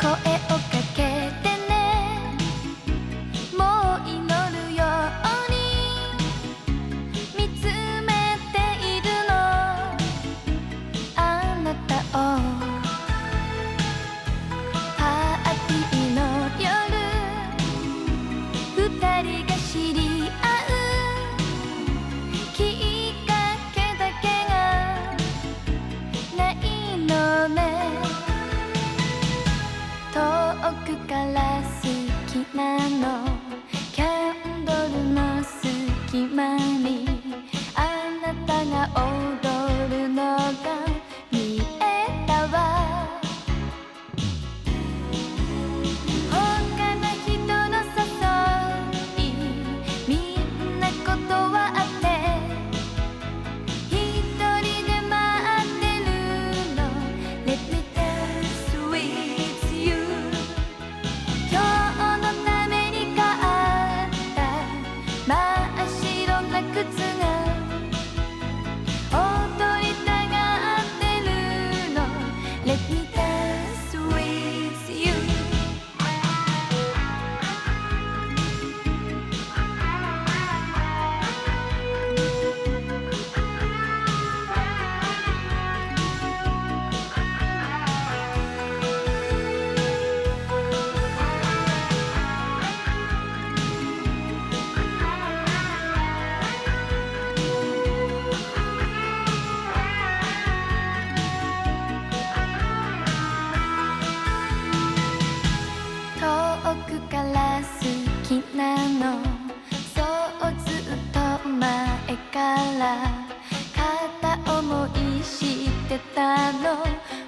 声好きなの。キャンドルの隙間哦。